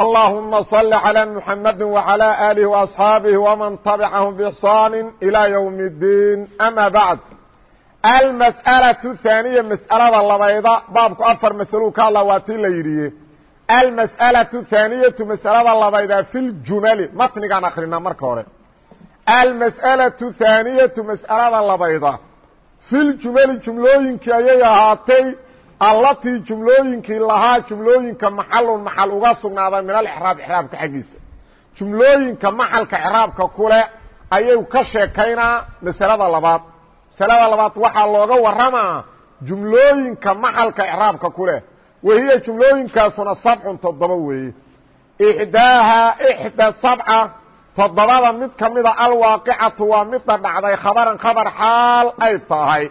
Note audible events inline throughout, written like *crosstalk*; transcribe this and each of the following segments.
اللهم صل على محمد وعلى آله وأصحاabه ومن تبعهم بإحsان إلى يوم الدين أmا بعد المسألة الثانية مسألada labayda baabku afar masلu ka hadla waa tii la yidhiye المسألة الثانية مسألada labayda في الجuمل mtnigaan akrina marka hore المسألة الثانية مسألada labayda في الجuمل جuمlooyinkii ayay ahaatay allatii jumlooyinkii lahaa jumlooyinka maxalun maxal uga sugnaaday min alexraab exraabka xaggiisa. Jumlooyinka maxalka exraabka kule ayuu ka sheekaynaa masalada labaad. Masalada labaad waxaa looga waramaa jumlooyinka maxalka exraabka kuleh wahiya jumlooyinkaasuna sabcun toddoba weeye. Ixdaahaa ixda sabca toddobada mid ka mida alwaaqicatu waa midda dhacday khabaran khabar xaal ay tahay.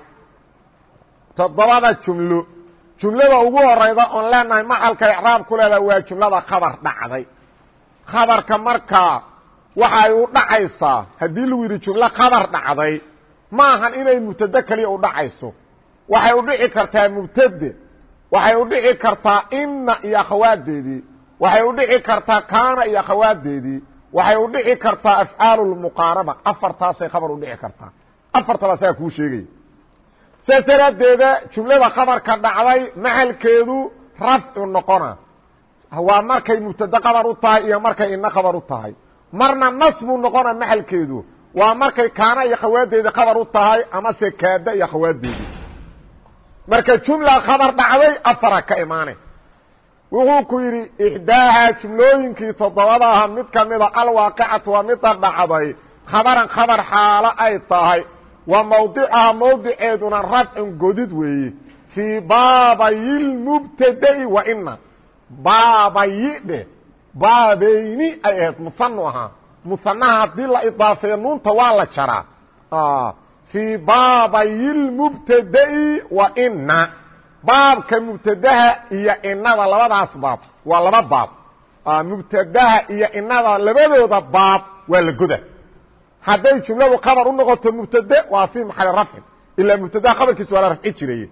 Toddobada jumlo jumlada ugu horayda oon leenahay maxalka icraab ku leedaha waa jumlada khabar dhacday. Khabarka markaa waxay u dhacaysaa haddii lagu yidhi jumlo khabar dhacday ma ahan inay mubtade keliya u dhacayso. Waxay u dhici kartaa mubtade waxay u dhici kartaa inna iyo akhawaadeedii waxay u dhici kartaa kaana iyo akhawaadeedii waxay u dhici kartaa afcaalu lmuqaaraba afartaasay khabar u dhici kartaa. Afartaba saa kuu sheegaya saas daraaddeeda jumlada khabarka dhacday maxalkeedu rafcu noqona. Waa markay mubtade khabar u tahay iyo markay ina khabar u tahay. Marna nasbu noqona maxalkeedu waa markay kaana iyo khawaadeedi khabar u tahay amase kaada iyo khawaadeedi marka jumla khabar dhacday afara ka imaane. Wuxuu ku yidhi ixdaahaa jumlooyinkii toddobada mid kamida alwaaqicatu waa mida dhacday. Khabaran khabar xaalo ay tahay wa mawdicaha mawdiceeduna rafcun godid weeye fii baabayilmubtada'i wa ina baabayi dheh baabayni ay ahayd musanu ahaa. Musanaha haddii la idaafeeyo nuunta waa la jaraa. Fii baabayilmubtada'i wa ina baabka mubtadaha iyo inada labadaas baab waa laba baab. Mubtadaha iyo inada labadooda baab waa la goda hadday jumladu khabar u noqoto mubtade waa fii maxali rafcin ilaa mubtadaha khabarkiisa waa la rafci jiraye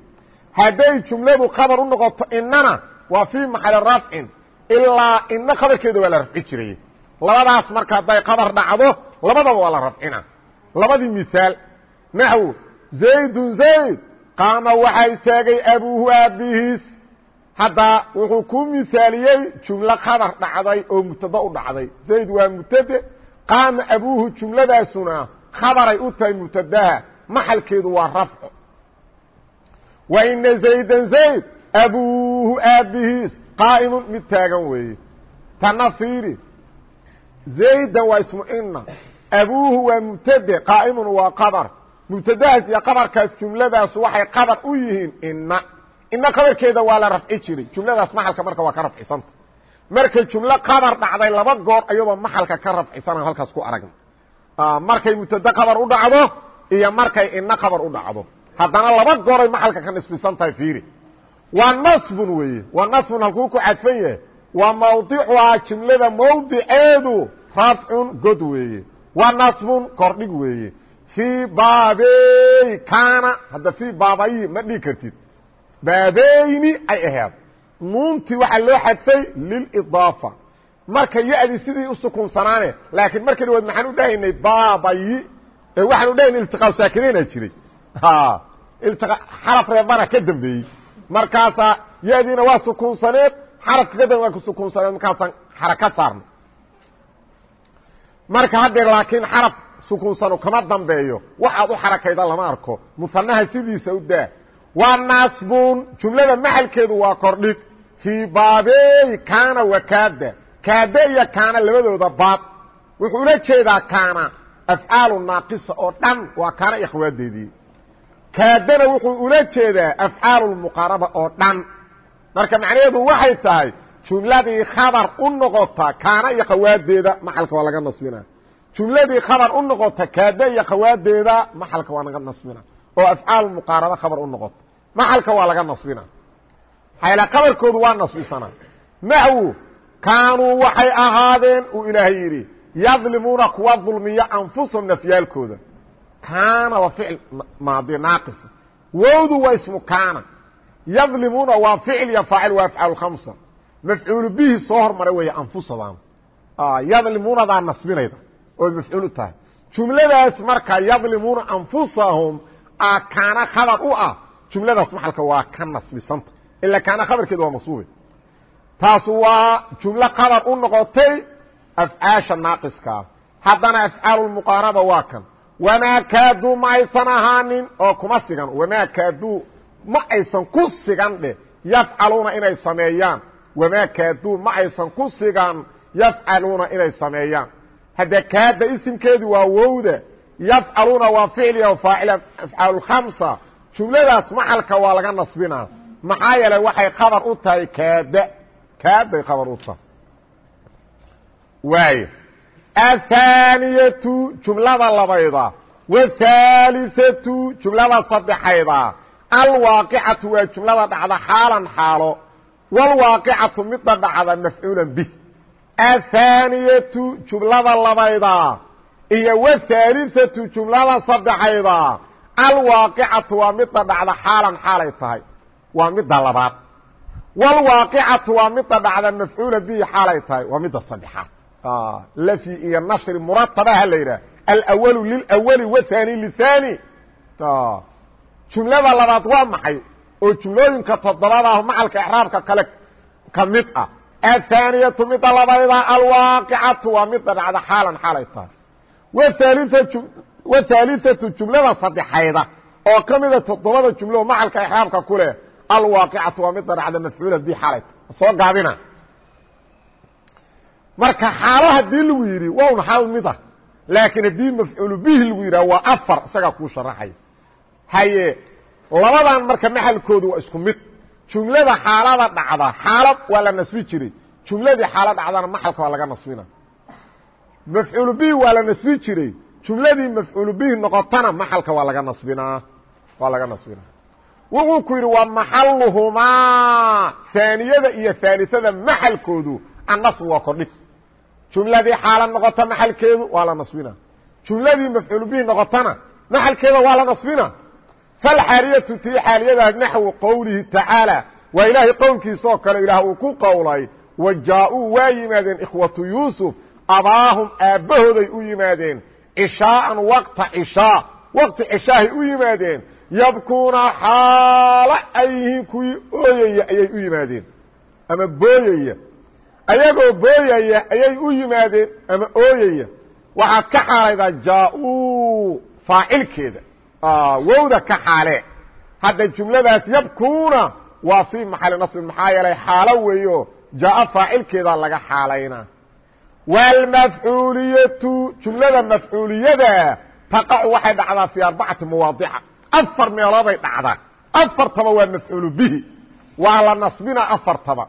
hadday jumladu khabar u noqoto inana waa fii maxali rafcin. Ilaa ina khabarkeeda waa la rafci jiraye labadaas marka hadday khabar dhacdo labadaba waa la rafcina. Labadii misaal naxw zaydun zayd qaama waxaa istaagay abuuhu aabihiis. Hadda wuxuu ku misaaliyey jumlo khabar dhacday oo mubtado u dhacday. Zayd waa mubtade qaama abuuhu jumladaasuna khabaray u tahay mubtadaha maxalkeedu waa rafco wa ina zaydan zayd abuuhu aabihiis qaa'imun mid taagan weeye. Tana fiiri zaydan waa ismu ina abuuhu waa mubtade qaa'imun waa qabar mubtadahaas iyo qabarkaas jumladaasu waxay qabar u yihiin ina ina qabarkeeda waa la rafci jiray. Jumladaas maxalka marka waa ka rafcisanta markay jumlo qabar dhacday laba goor iyadoo maxalka ka rafcisana halkaas ku aragna. Markay mubtade qabar u dhacdo iyo markay ina qabar u dhacdo. Haddana laba gooray maxalka ka nisbisan tahay fiiri. Waa nasbun weeye waa nasbun halkuu ku cadfan yahay. Waa mawdicuhaa jumlada mawdiceedu rafcun god weeye. Waa nasbun kordhig weeye. Fii baabey kaana hadda fii baabayi ma dhigi kartid. Baabeyni ay aheed nuuntii waxaa loo xadfay lilidaafa marka ya-dii sidii usukunsanaane laakiin marka dhawaad maxaan u dhahaynay baabayi waxaan u dhahaynay iltiqaa saakinaynaa jiray. Xaraf reebana ka dambeeyey. Markaasaa ya-diina waa sukunsaneed xarafka ka dambe waa kusukunsaneed markaasaan xaraka saarnay. Marka haddeer laakiin xaraf sukunsanu kama dambeeyo waxaad u xarakayda lama arko. Musanaha sidiisa u daa waa naasbun jumlada maxalkeedu waa kordhig fii baabey kaana wa kaada kaada iyo kaana labadooda baab wuxuu ula jeedaa kaana. Afcaalu naaqisa oo dhan waa kaana iyo khawaadeedii kaadana wuxuu ula marka macnaheedu waxay tahay jumladii khabar u noqota kaana iyo khawaadeeda waa laga nasbina jumladii khabar u noqota kaada iyo khawaadeeda maxalka waa naga nasbina oo afcaal muqaaraba khabar u maxalka waa laga nasbina xayla qabarkoodu waa nasbisanaa naxwu kaanuu waxay ahaadeen uu ilaahay yidhi yadlimuuna kuwa dulmiya anfusahum nafyaalkooda. Kaana waa ficil maadi naaqisa wowdu waa ismu kaana. Yadlimuuna waa ficil iyo faacil waa afcaal khamsa. Mafcuulu bihi soo hormaray weeye anfusadan yadlimuunadaa nasbinayda oo mafcuulu tahay. Jumladaas marka yadlimuuna anfusahum kaana khabar u ah. Jumladaas maxalka waa ka nasbisanta ila kaana khabarkeeda waa masbuube taasu waa jumlo khabar u noqotay afcaasha naaqiskaa haddana afcaalulmuqaaraba waa kan wamaa kaaduu ma aysan ahaanin oo kuma sigan wamaa kaaduu ma aysan ku sigan dheh yafcaluuna inay sameeyaan wamaa kaaduu ma aysan ku sigan yafcaluuna inay sameeyaan hadde kaada isimkeedi waa wowda yafcaluuna waa ficliya faacil afcaal khamsa jumladaas maxalka waa laga nasbinaa maxaa yeelay waxay khabar u tahay kaada kaaday khabar u tahay. Waayo. Athaaniyatu jumlada labayda wathaalithatu jumlada saddexayda. Alwaaqicatu waa jumlada dhacda xaalan xaalo. Walwaaqicatu midda dhacda mafcuulan bih athaaniyatu jumlada labayda iyo wthaalithatu jumlada saddexayda. Alwaaqicatu waa midda dhacda xaalan xaalay tahay waa midda labaad wlwaaqicatu waa midda dhacda mafcuula bihi xaalay tahay waa midda saddexaad. Lafyi iyo nashri muratabaha la yidhaha alwalu lilwali wthani lithani jumlada labaad waa maxay? Oo jumlooyinka toddobada ah macalka exraabka kale ka mid ah. Athaaniyatu midda labayda alwaaqicatu waa midda dhacda xaalan xaalay tahay. Whaaliatu jumlada saddexayda oo ka mida toddobada jumlo macalka exraabka ku leh alwaaqicatu waa midda dhacda mafcuula bi xaalay soo gaabina. Marka xaalo haddii lagu yidhi waa xaal mid ah. Laakiin haddii mafcuulu bihi lagu yidhaha waa afar isagaa kuu sharaxaya haye labadan marka maxalkoodu waa isku mid. Jumlada xaalada dhacda xaalad waa la nasbi jiray. Jumladii xaalo dhacdana maxalka waa laga nasbina. Mafcuulu bihi waa la nasbi jiray. Jumladii mafcuulu bihi noqotana maxalka waa laga nasbinaa waa laga nasbinaa wuxuu ku yidhi waa maxaluhumaa haaniyada iyo haalisada maxalkoodu annasbu waa kordhig jumladii xaala noqota maxalkeedu waa la nasbina jumladii mafcuul bihi noqotana maxalkeeda waa la nasbina falxaaliyatu tii xaaliyadaah naxwu qowlihi tacaala waa ilaahay qowlkiisa oo kale ilaah uu ku qowlay wa jaa-uu waa yimaadeen ikhwatu yuusuf abaahum aabbahooday u yimaadeen cishaaan waqta cishaa waqti cishaahay u yimaadeen yabkuuna xaalo ay kuwii ooyaya ayay u yimaadeen. Ama booyaya. Ayagoo booyaya ayay u yimaadeen ama ooyaya. Waxaad ka xaalaydaa jaa-uu faacilkeeda. Wowda ka xaale. Hadda jumladaas yabkuuna waa fii maxali nasbin maxaa yeelay xaalo weeyo jaa faacilkeeda laga xaalaynaa wاlmafcuuliyatu jumlada mafcuuliyada taqacu waxay dhacdaa fii arbacati mawaadica afar meelooday dhacdaa afartaba waa mafcuulu bihi. Waa la nasbinaa afartaba.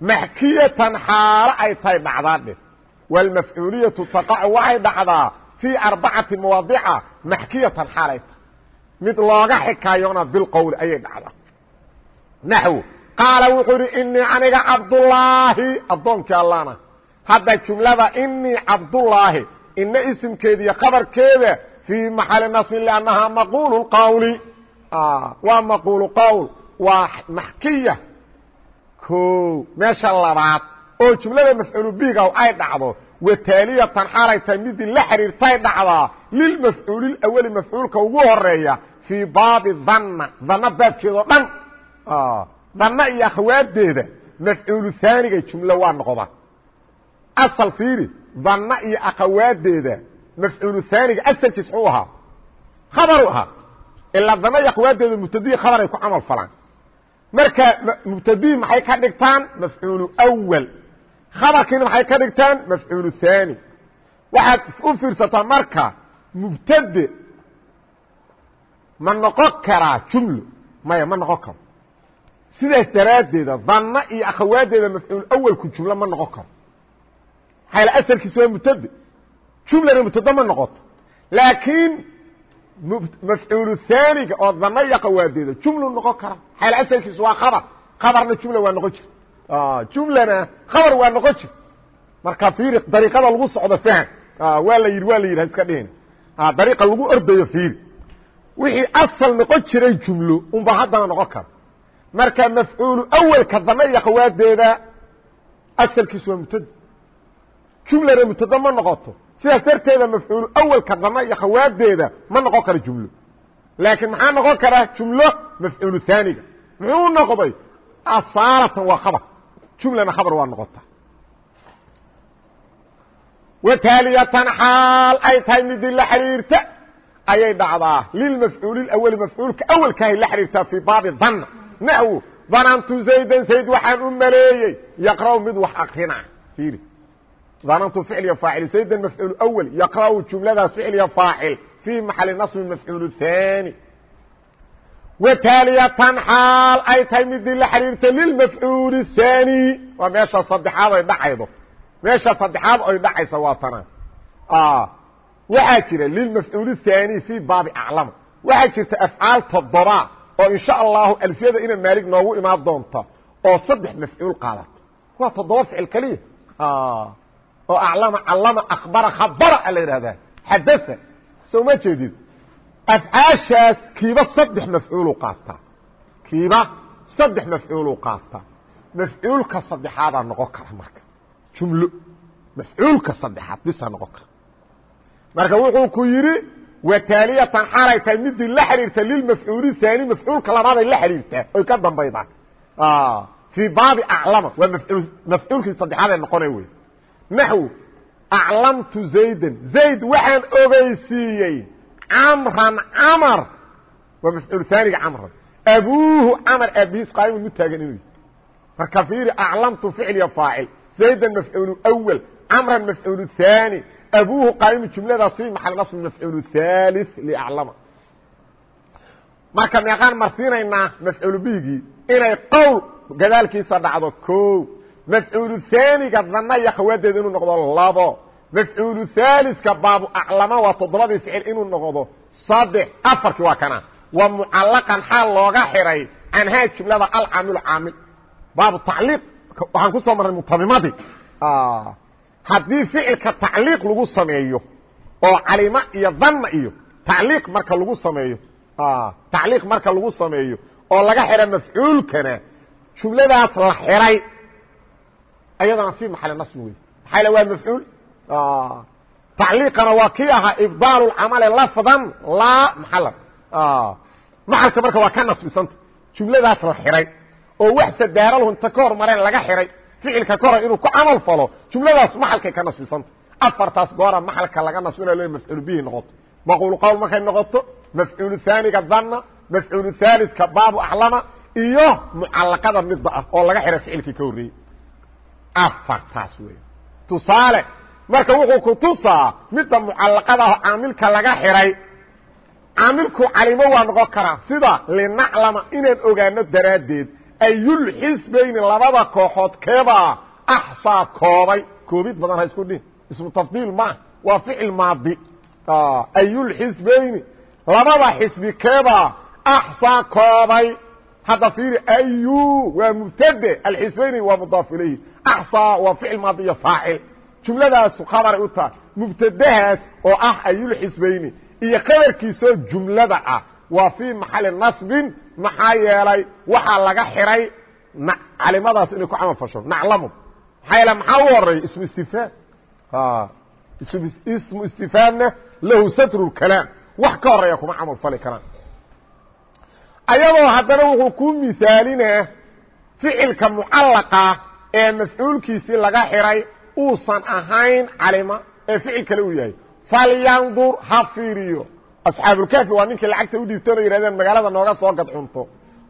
Maxkiyatan xaalo ay tahay dhacdaa dheh. Wاlmafcuuliyatu taqacu waxay dhacdaa fii arbacati mawaadica maxkiyatan xaalay tahay. Mid looga xikaayoona bilqowli ayay dhacdaa. Naxw qaala wuxuu idhi inii aniga cabdullaahi. Addoonkii allana hadda jumlada inii cabdullaahi. Ina isimkeeda iyo khabarkeeda fii maxali nasbin lannahaa maquulu qawli waa maquulu qowl waa maxkiya o meesha labaad oo jumlada mafcuulu biga ay dhacdo wataaliyatan xaalay tahay midii la xiriirtay dhacdaa lilmafcuulilawali mafcuulka ugu horreeya fii baabi danna danna baabkeedao dhan danna iyo akhawaadeeda mafcuulu haaniga jumlo waa noqda asal fiiri danna iyo akhawaadeeda mafcuulu haaniga asalkiis xuu ahaa khabaru ahaa. Ilaa danna iyo akhawaadeeda mubtadihi khabar ay ku camal falaan. Marka mubtadihi maxay ka dhigtaan? Mafcuulu awal khabarkiina maxay ka dhigtaan? Mafcuulu haani waxaad u fiirsataa marka mubtade ma noqon karaa jumlo maya ma noqon karo. Sidaas daraaddeeda danna iyo akhawaadeeda mafcuul awalku jumlo ma noqon karo. Maxaa asalkiisu waa mubtade jumlana mubtade ma noqoto. Laakiin mafcuulu haaniga oo dana iyo qawaadeeda jumlu noqon kara. Xayl asalkiisu waa khabar. Khabarna jumla waa noqon jir jumlana khabar waa noqon jir marka fiiri dariiqada lagu socdo fahm waa la yidhi waa la yidhi ha iska dhihin. Dariiqa lagu ordayo fiiri. Wixii asal noqon jiray jumlo unba haddana noqon kara. Marka mafcuulu awelka dana iyo qawaadeeda asalkiisu waa mubtada jumlana mubtada ma noqoto sidaas darteeda mafcuulu awelka dana iyo khawaadeeda ma noqon karo jumlo. Laakiin maxaa noqon karaa jumlo? Mafcuulu haaniga muxuu noqday? Asaalatan waa khabar. Jumlana khabar waa noqota. Wataaliyatan xaal ay tahay midii la xiriirta ayay dhacdaa. Lilmafcuuli awali mafcuulka awelkaahay la xiriirtaa fii baabi danna naxwu danantu zaydan zayd waxaan u maleeyey. Yaqra'u mid wax akrina fiiri danantu ficl iyo faacil zaydan mafcuul awel yaqra'u jumladaas ficl iyo faacil fii maxali nasbi mafcuul haani wataaliyatan xaal ay tahay midii la xiriirta lilmafcuuli haani waa meesha saddexaad ay dhacaydo meesha saddexaad ay dhacaysa waa tana waxaa jira lilmafcuul haani fii baabi aclama waxaa jirta afcaal toddoba oo in sha allahu alfiyada ina maalig noogu imaan doonta oo saddex mafcuul qaadato waa toddoba ficil keliya oo aclama callama akhbara khabara a la yidhahdaa xadaa soo ma jeedid. Afcaashaas kiiba saddex mafcuulu qaataa. Kiiba saddex mafcuulu qaataa. Mafcuulka saddexaadaa noqon kara marka. Jumlo. Mafcuulka saddexaad bisa noqon kara. Marka wuxuu ku yidhi wataaliyatan xaalay tahay midii la xiriirta lilmafcuuli haani mafcuulka labaaday la xiriirtaa. Oy ka dambaydaan. Fii baabi aclama. Waa mafcuulkii saddexaadee noqonay wey naxw aclamtu zaydan. Zayd waxaan ogeysiiyey camran camar. Waa mafcuul haaniga camran. Abuuhu camar aabihiis qaa'imun mid taagan inuu marka fiiri aclamtu ficl iyo faacil. Zaydan mafcuul awal camran mafcuul haani abuuhu qaa'imu jumladaas fi maxal nasb mafcuul haaliث liaclama. Marka meeqaan marsiinaynaa mafcuul bigii inay qowl gadaalkiisa dhacdo ko mafcuulu haaniga dana iyo khawaadeeda inuu noqdo labo. Mafcuulu haaliska baabu aclama waa toddobadii ficil inuu noqdo saddex. Afarkii waa kana. Wa mucallaqan xaal looga xiray canhaa jumlada alcaamilu caamil. Baabu tacliiq. Waxaan ku soo marray mutamimadii haddii ficilka tacliiq lagu sameeyo oo calima iyo danna iyo tacliiq marka lagu sameeyo tacliiq marka lagu sameeyo oo laga xira mafcuulkana jumladaas la xiray ayadana في maxal naصb wey maxaa waa mafcuul tacliiqana waa kii ahaa ibdaal اcamali lafdan laa maxala maxalka marka waa ka nasbisanta jumladaas la xiray oo wax sadaaralhu inta ka hormareen laga xiray ficilka ka hor inuu ku camal falo jumladaas maxalkay ka nasbisanta afartaas goora maxalka laga nasbinayo le mafcuul bihi noqoto maquul qowl markay noqoto mafcuul haaniga dana mafcuul haalidka baabu aclama iyo mucalaqada midda ah oo laga xiray ficilkii ka horreeyey afartaas wey tusaale marka wuxuu ku tusaa midda mucallaqada ah caamilka laga xiray caamilku calimo waa noqon karaa sida linaclama inaan ogaano daraaddeed ayul xisbayni labada kooxood keebaa axsaa koobay. Koobid badan ha isku dhihin ismu tafdiil maah waa ficil maadi. Ayul xisbayni labada xisbi keebaa axsaa koobay hadda fiiri ayu waa mubtade alxisbayni waa mudaaf ilayhi axsaa waa ficil maadiyo faacil. Jumladaasu khabaray u tahay. Mubtadahaas oo ah ayulxisbayni iyo khabarkiisoo jumlada ah. Waa fii maxali nasbin maxaa yeelay waxaa laga xiray calimadaas inay ku camal fasho. Naclamu. Maxaa yeele maxaa u horreeya ismu istifhaam ismu istifhaamna lahu satru kalaam. Wax ka horreeya kuma camal fali karaan ayadoo haddana wuxuu ku misaalinaa ficilka mucallaqa ee mafcuulkiisii laga xiray uusan ahayn calima ee ficil kale uu yahay. Falyandur ha fiiriyo. Asxaabulkaafi waa ninkii lacagta u dhiibtona yihahdeen magaalada nooga soo gad cunto.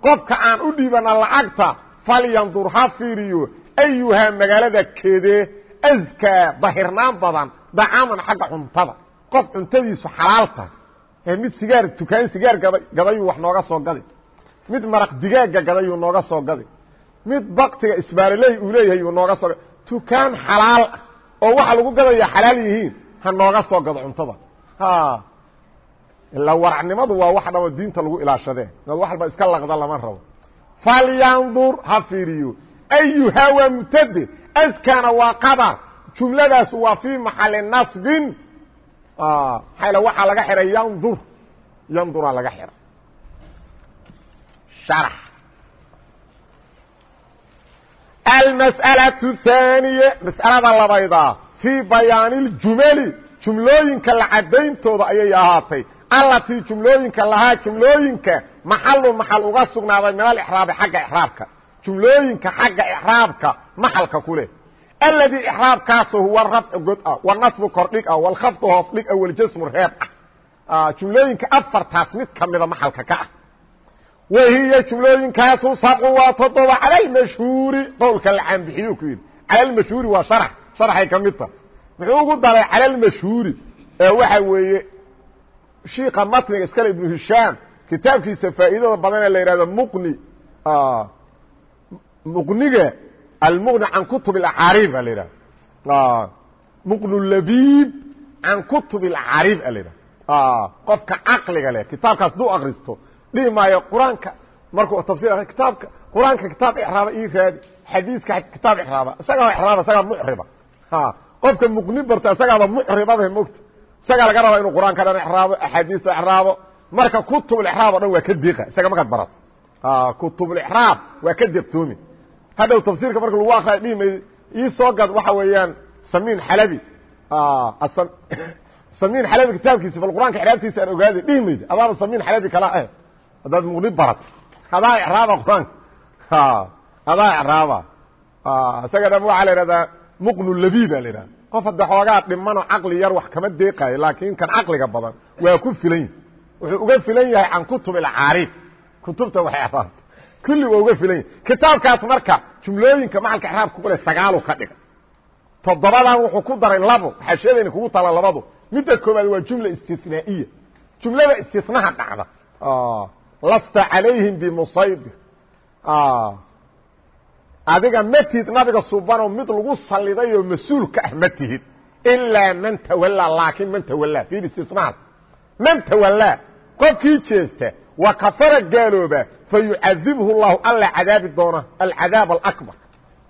Qofka aan u dhiibana lacagta falyandur ha fiiriyo. Ayuhaa magaalada kedee askaa dahirnaan badan dacaaman xagga cuntada. Qof cuntadiisu xalaalta ee mid sigaar tukaan sigaar gada gadayuu wax nooga soo gadi mid maraq digaaga gadayuu nooga soo gadi mid baktiga isbaaliley uu leeyahay uu nooga soo tukaan xalaal ah oo waxa lagu gadaya xalaal yihiin ha nooga soo gado cuntada. Ilaa waracnimadu waa wax dhamo diinta lagu ilaashadee inaad wax walba iska laqda lama rabo. Falyandur ha fiiriyo. Ayuhaa waa mutade askana waa qabar jumladaas waa fii maxali nasbin Ah, maaa waxaa laga xihay yandur. Yanduraa laga xihay almas'alaةu haaniye mas'alada labaydaa fii bayaani اljumali jumlooyinka la caddayntooda ayay ahaatay. Allatii jumlooyinka lahaa jumlooyinka. Maxalun maxal uga sugnaaday min alexraabi xagga exraabka jumlooyinka xagga exraabka maxalka ku leh aladii ixraabkaaso huwa rafcu god ah wanasbu kordhig ah walkhafdu hoos dhig ah waljasmu reeb ah jumlooyinka afartaas mid kamida maxalka ka ah wahiya jumlooyinkaasu sabcu waa toddoba cala almashhuuri qowlka la caanbixiyu ku yidhi cala almashhuuri waa sharax sharaxay ka mid taha muxuu ugu daray cala almashhuuri ee waxa weeye shiika matniga iskale ibnu hishaam kitaabkiisa faa'iidada badan ee la yihahdo muqni muqniga almuqni can kutub اacaarib a la yidhahda muqnu labiib can kutub اacaarib a la yidhahda qofka caqliga leh kitaabkaas duu akristo dhihi maayo qur'aanka markuu tafsir kitaabka qur'aanka kitaab ixraaba ii raadi xadiiska kitaab ixraaba isagaa ixraaba isagaa muxriba qofka muqni barta isagaaba muxribaba mogta isagaa laga rabaa inuu qur'aanka dhan ixraabo axaadiista ixraabo marka kutubulixraab o dhan waa ka diiqa isaga markaad barato kutubulixraab waa ka deeqtoomi hadhow tafsiirka marka lagu akriya dhihi may ii soo gad waxa weeyaan samiin xalabi. *coughs* Samiin xalabi kitaabkiisa bal qur'aanka ixraabtiisa aan ogaaday dhihi mayda adaaba samiin xalabi kala ah haddaad muqni barat adaa ixraaba qur'aanka. Adaa ixraaba isaga dham waxaa la ihahdaa muqnu labiba la ihahda qof hadda xoogaa dhimanoo caqli yar wax kama deeqayo laakiin kan caqliga badan waa ku filan yahi wuxuu uga filan yahay can kutub alcaarif kutubta waxay ixraabta kulli waa uga filan yahi kitaabkaas marka jumlooyinka macalka ixraabka ku le sagaalu ka dhiga. Toddobadan wuxuu ku daray labo xashiyadayna kugu tala labadu. Midda koobaad waa jumla istinaa'iya jumlada istinaha dhacda lasta calayhim bimusaydir adiga ma tihid nabiga subanoo mid lagu saliday oo mas'uul ka ah ma tihid ilaa man tawallaa laakiin man tawallaa fiir istinaad man tawallaa qofkii jeesta wa kafara gaalooba fa yucadibhu llahu alla cadaabi doona alcadaab alakbar.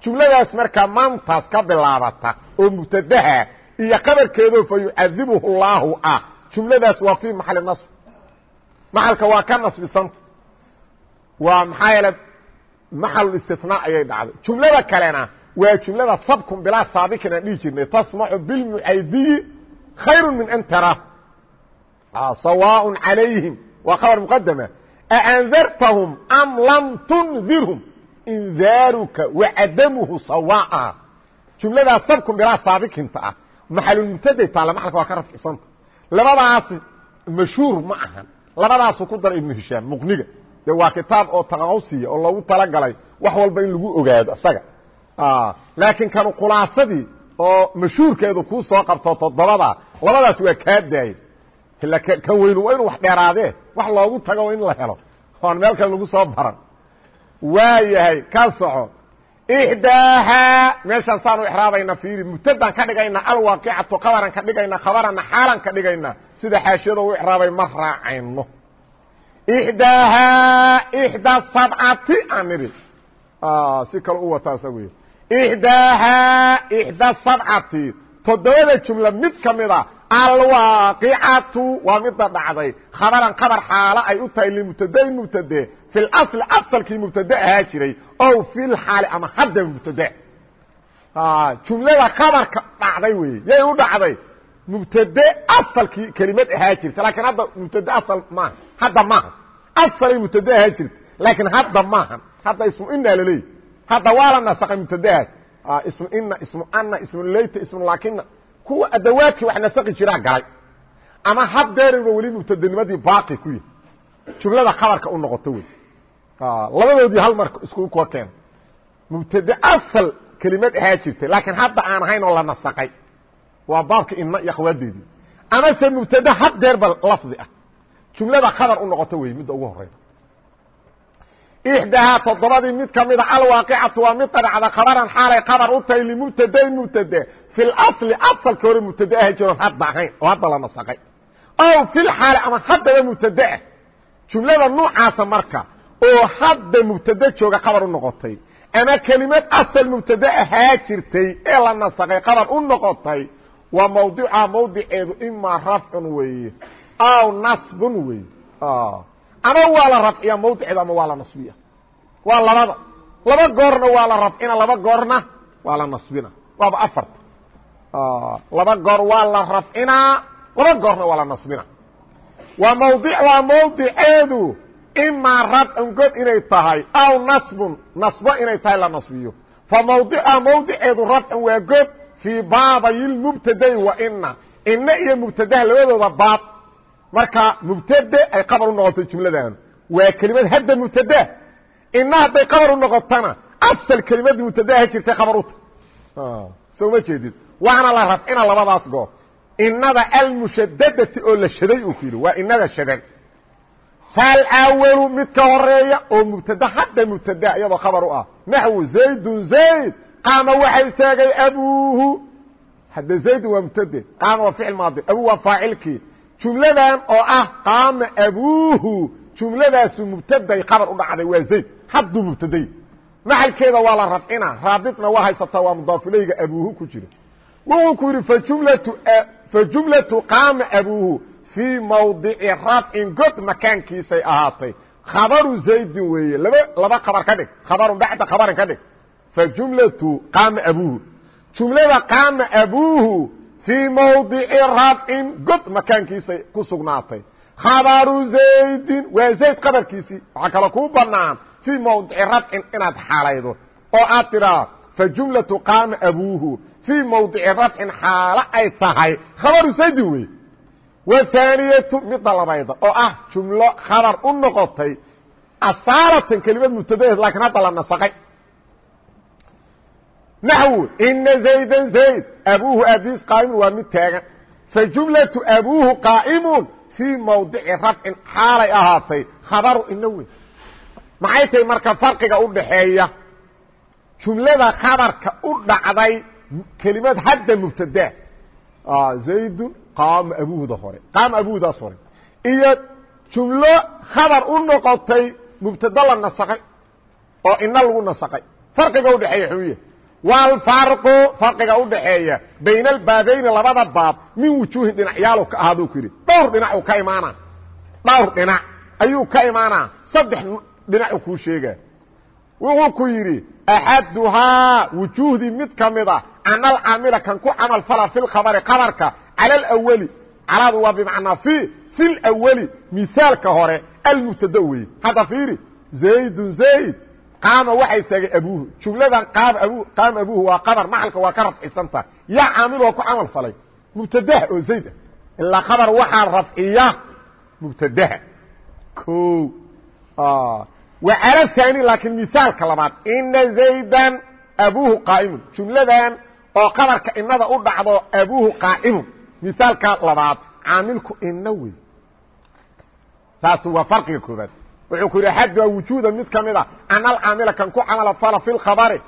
Jumladaas markaa maantaas ka bilaabata oo mubtadaha iyo qabarkeedoo fa yucadibhu llaahu ah. Jumladaas waa fii maxali nasb. Maxalka waa ka nasbisanta waa maxaa yeele maxalulistinaa ayay dhacday. Jumlada kalena waa jumlada sabkun bilaa saabikin aan dhihi jirnay. Tasmaxu bilmucaydiyi khayru min an tara. Sawaaء calayhim waa khabar muqadama aandartahum am lam tundirhum indaaruka wacadamuhu sawaa'a. Jumladaa sabkun bilaa saabikinta ah. Maxalulmubtaday taale maxalka waa ka rafcisanta labadaas mashhuur ma ahan. Labadaasu ku dara ibnu hishaam muqniga. De waa kitaab oo taqawsiya oo loogu talagalay wax walba in lagu ogaado isaga laakiin kanu khulaasadii oo mashhuurkeedu kuu soo qabto toddobada labadaas waa kaa daayey. Ila kan weynu waa inu wax dheeraadee wax loogu tago in la helo. Oan meel kale lagu soo baran. Waa ka soco. Ixdaahaa meeshaan saanu ixraabayna fiiri mubtadaan ka dhigayna alwaaqicatu qabaran ka dhigayna khabarana xaalan ka dhigayna sida xaashiyada u ixraabay ma raacayno. Ixdaahaa ixdaa sabcati aan nidhi. Si kale u wataa isagu y ixdaahaa ixda sabcati. Toddobada jumla mid ka mida alwaaqicatu waa mida dhacday khabaran khabar xaalo ay u tahay limubtadain mubtade fi اlasli asalkii mubtade ahaa jiray o fi lxaali ama hadda mubtade jumlada khabarka dhacday wey yay u dhacday mubtade asalkii kelimad ahaa jirta lakiin hadda mubtade asal maaha hadda maaha asalay mubtade ahaa jirta laakiin hadda maaha hadda ismu ina laleeyahy hadda waa la nasaqay mubtadahaas ismu ina ismu ana ismu leyta ismu laakina kuwa adawaadkii wax nasaqi jiraa galay. Ama haddeerba weli mubtadenimadii baaqi ku yihi jumlada khabarka u noqoto wey. Labadoodii hal mar isku kuwa keena mubtade asal kelimad ahaa jirtay laakiin hadda aan ahayn oo la nasaqay. Waa baabka ina iyo akhwaadeedii amase mubtade haddeerba lafdi ah. Jumlada khabar u noqoto wey midda ugu horeyda ixdahaa toddobadii mid kamida alwaaqicatu waa mid dhacda khabaran xaalay khabar u tahay limubtadain mubtade fi lasli asalka hore mubtade aha jiroon hadda ahayn oo hadda la nasaqay. Ow filxaali ama haddaba mubtadaah jumlada nuucaasa marka oo hadda mubtade jooga qabar u noqotay ama kelimad asal mubtade ahaa jirtay ee la nasaqay qabar u noqotay waa mawdica mawdiceedu imaa rafcun weeye aw nasbun weeye ama waa la rafciya mawdiceedu ama waa la nasbiya. Waa labada. Laba goorna waa la rafcina laba goorna waa la nasbina. Waaba afarta laba goor waa la rafcinaa laba goorna waa la nasbina. Waa mawdi waa mawdiceedu imaa rafcun god inay tahay aw nasbun nasbo inay tahay la nasbiyo. Fa mawdica mawdiceedu rafcun waa god fii baabayilmubtadayn wa ina ina iyo mubtadaha labadooda baab marka mubtade ay qabar u noqotay jumladan waa kelimad hadda mubtada ina hadday qabar u noqotana asal kelimadii mubtadaha jirtay qabar uta soo ma jeedid waana la rafcina labadaas goor inada almushadadati oo la shaday uu yidhi waa inada shadan. Falwalu mid ka horreeya oo mubtada hadda mubtada iyadoo khabar u ah naxwu zaydun zayd qaama waxa istaagay abuuhu. Hadda zaydun waa mubtade qaama waa ficil maadi abuhu waa faacilkii jumladan oo ah qaama abuuhu jumladaasu mubtaday khabar u dhacday waa zayd hadduu mubtaday. Maxalkeeda waa la rafcina raabitna waa haysataa waa mudaafulayga abuuhu ku jira. Wuxuu ku yidhi fajumlatu qaama abuuhu fii mawdici rafcin god makaankiisay ahaatay. Khabaru zaydin weeye laba laba khabar ka dhig khabarun bacda khabarin ka dhig. Fajumlatu qaama abuuhu. Jumlada fii mawdici rafcin god makaankiisay ku sugnaatay. Khabaru zaydin waa zayd qabarkiisii waxaa kaloo kuu banaan fii mawdici rafcin inaad xaalaydo oo aad tidhaa fajumlatu qaama abuuhu. Fii mawdici rafcin xaalo ay tahay khabaru zaydin wey wahaniyatu midda labayda oo ah jumlo khabar u noqotay asaalatan kelimad mubtadaheed hadda la naxwu ina zaydan zayd abuuhu abiis qaa'imun waa mid taagan fajumlatu abuuhu qaa'imun fii mawdici rafcin xaalay ahaatay khabaru ina wey maxay tahay marka farqiga u dhaxeeya jumlada khabarka u dhacday kelimad hadda mubtada zaydun qaama abuuda hore qaama abuudaas hore iyo jumlo khabar u noqotay mubtada la nasaqay oo ina lagu nasaqay farqiga udhexeeya xuuye walfarqu farqiga udhaxeeya bayna albaabayni labada baab min wujuuhin dhinacyaal ka ahaaduu ku yidhi. Dhowr dhinac ka imaana. Dhowr dhinac. Ayuu ka imaanaa saddex dhinacu kuu sheega. Wuxuu ku yidhi axaduhaa wujuuhdii mid ka mida ana alcaamila kan ku camal fala fi lkhabari khabarka cala alawali calaadu waa bimacnaa fi fi lawali misaalka hore almubtada weye hadda fiiri zaydun zayd qaama waxaa istaagay abuuhu jumladan qaama abu qaama abuuhu waa qabar maxalka waa ka rafcisanta yaa caamil waa ku camal falay. Mubtadaha oo zayd ah ilaa khabar waxaa rafciya mubtadaha o wa cala haani laakiin misaalka labaad ina zaydan abuuhu qaa'imun. Jumladan oo qabarka inada u dhacdo abuuhu qaa'imun. Misaalka labaad caamilku ina wey saas waa farqiga koobaad wuxuu ku yidhi xadua wujuuda mid ka mid a ana alcaamila kan ku camala fala fi lkhabari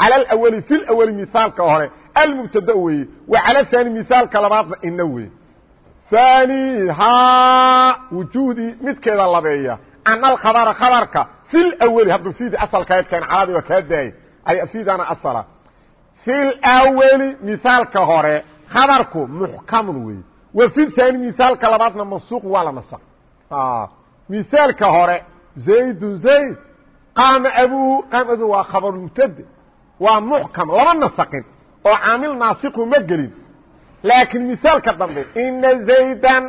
cala alawali fi lawali misaalka hore. Almubtada weeye wa cala haani misaalka labaadna ina weye haanihaa wujuudii midkeeda labeeya. Ana alkhabara khabarka fi lawali hadduu fiidi asalkayd keen caladii waa kaa daayay ay fiidana asala. Fi lawali misaalka hore khabarku muxkamun weeye wa fi haani misaalka labaadna mansuuq waa la nasaq misaalka hore zaydun zayd qaama abuhu qaama abuhu waa khabar mubtade waa muxkam lama nasaqin oo caamil naasiqu ma gelin. Laakiin misaalka dambe ina zaydan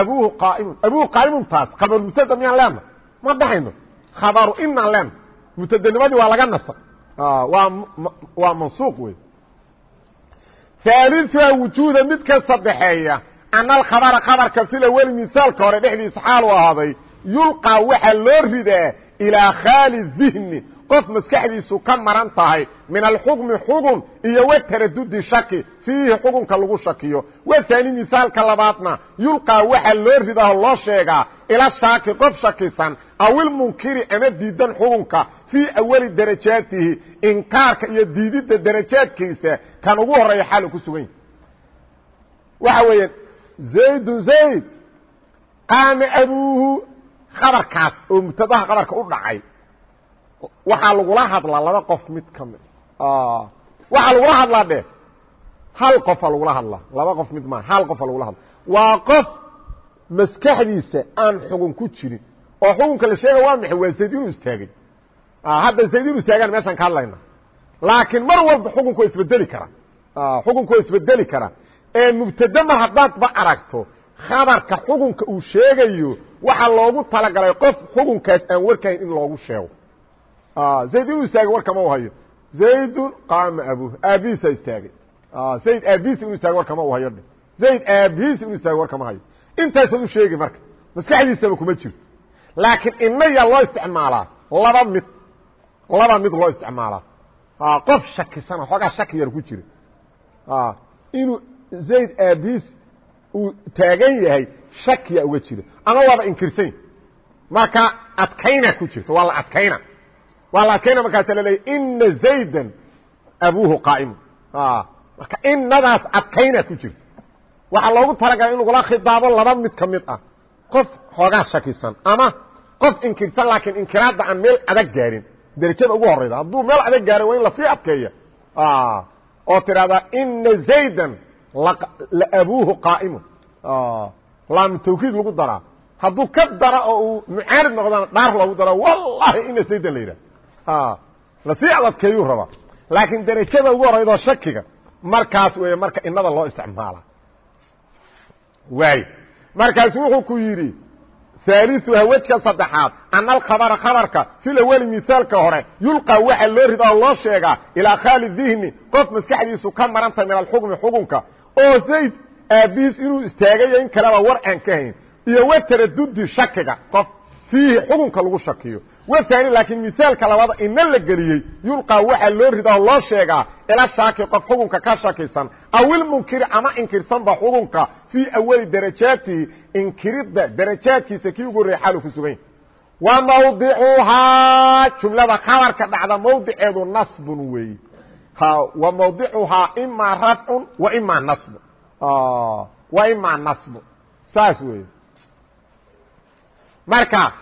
abuhu qaaimun. Abuhu qaaimun taas khabar mubtada miyaan leena ma dhahayno khabaru inaan leena mubtadenimadii waa laga nasaq. Waa waa mansuuq wey haaliثuha wujuuda midka sadexeeya ana alkhabara khabarka fil awali misaalka hore dhexdiisa xaalu ahaaday yulqaa waxaa loo ridaa ilaa khaali dihni qof maskaxdiisu ka maran tahay min alxukmi xugun iyo wa taradudi shaki fiihi xukunka lagu shakiyo. Wa haani misaalka labaadna yulqaa waxaa loo ridaho loo sheegaa ila shaaki qof shakisan aw ilmunkiri ama diidan xukunka fii awali darajaatihi inkaarka iyo diididda darajaadkiisa kan ugu horreeya xaalu ku sugan. Yahi zaydun zayd qaama abuuhu khabarkaas oo mubtadaha khabarka u dhacay waxaa lagula hadlaa laba qof mid ka mid waxaa lagula hadlaa dheh hal qofa lagula hadlaa laba qof mid maa hal qofa lagula hadla waa qof maskaxdiisa aan xugun ku jirin oo xukunka la sheega waa maxay waa zayd inuu istaagay hadda zayd inuu istaagaan meeshaan ka hadlayna laakiin mar walba xukunku waa isbedeli karaa xukunku waa isbedeli karaa mar haddaadba aragto khabarka xukunka uu sheegayo waxaa loogu talagalay qof xukunkaas aan warkahayn in loogu sheego. Zayd inuu istaagay warkama u hayo zaydun qaama abuh aabihiisa istaagay. Zayd aabihiisa inuu istaagay warkama u hayo dhe zayd aabihiisa inuu istaagay warkama hayo intaasaad u sheegi marka maskaxdiisaba kuma jirto laakiin inayaa loo isticmaalaa laba mid laba mid loo isticmaalaa. Qof shakisan xoogaa shaki yar ku jira. Inuu zayd aabihiis uu taagan yahay shakiya uga jira. Ama waaba inkirsan marka adkayna ku jirta waa la adkayna. Waa la adkayna markaasa laleeya ina zaydan abuuhu qaa'imu marka inadaas adkayna ku jirta. Waxaa loogu talagalay in lagula khidaabo laba mid ka mid ah. Qof xoogaa shakisan ama qof inkirsan laakiin inkiraadda aan meel adag gaarin. Derajada ugu horayda hadduu meel adag gaaro waa in la sii adkeeya. Oo tidhahdaa ina zaydan abuuhu qaaimu oh. laam tawkiid lagu daraa hadduu ka dara oo uu mucaarid noqdana dhaar loogu dara wallaahi ina saydan la yidhaah la sii adadkeeyuu rabaa. Laakiin derajada ugu horeydoo shakiga markaas weeye marka inada loo isticmaalaa waayo. Markaasu wuxuu ku yidhi haaliuha wejka saddexaad. Ana alkhabara khabarka filawali misaalka hore yulqaa waxaa loo ridaa loo sheegaa ilaa khaali dihni qof maskaxdiisu ka maran min alxukmi xukunka oo zayd aabiis inuu istaagayo in kaleba war aan ka hayn. Iyo wa taradudi shakiga qof fiihi xukunka lagu shakiyo. Wani laakiin misaalka labada ina la geliyey yulqaa waxaa loo ridaa oo loo sheegaa ila shaaki qof xukunka ka shakisan aw ilmunkiri ama inkirsanba xukunka fii awali darajaatihi inkiridda darajaadkiisa kii ugu horreya xaalu sugan wa mawdicuhaa jumlada khabarka dhacda mawdiceedu nasbun weeye wa imaa nasbun wa imaa nasbun saas weeye. Marka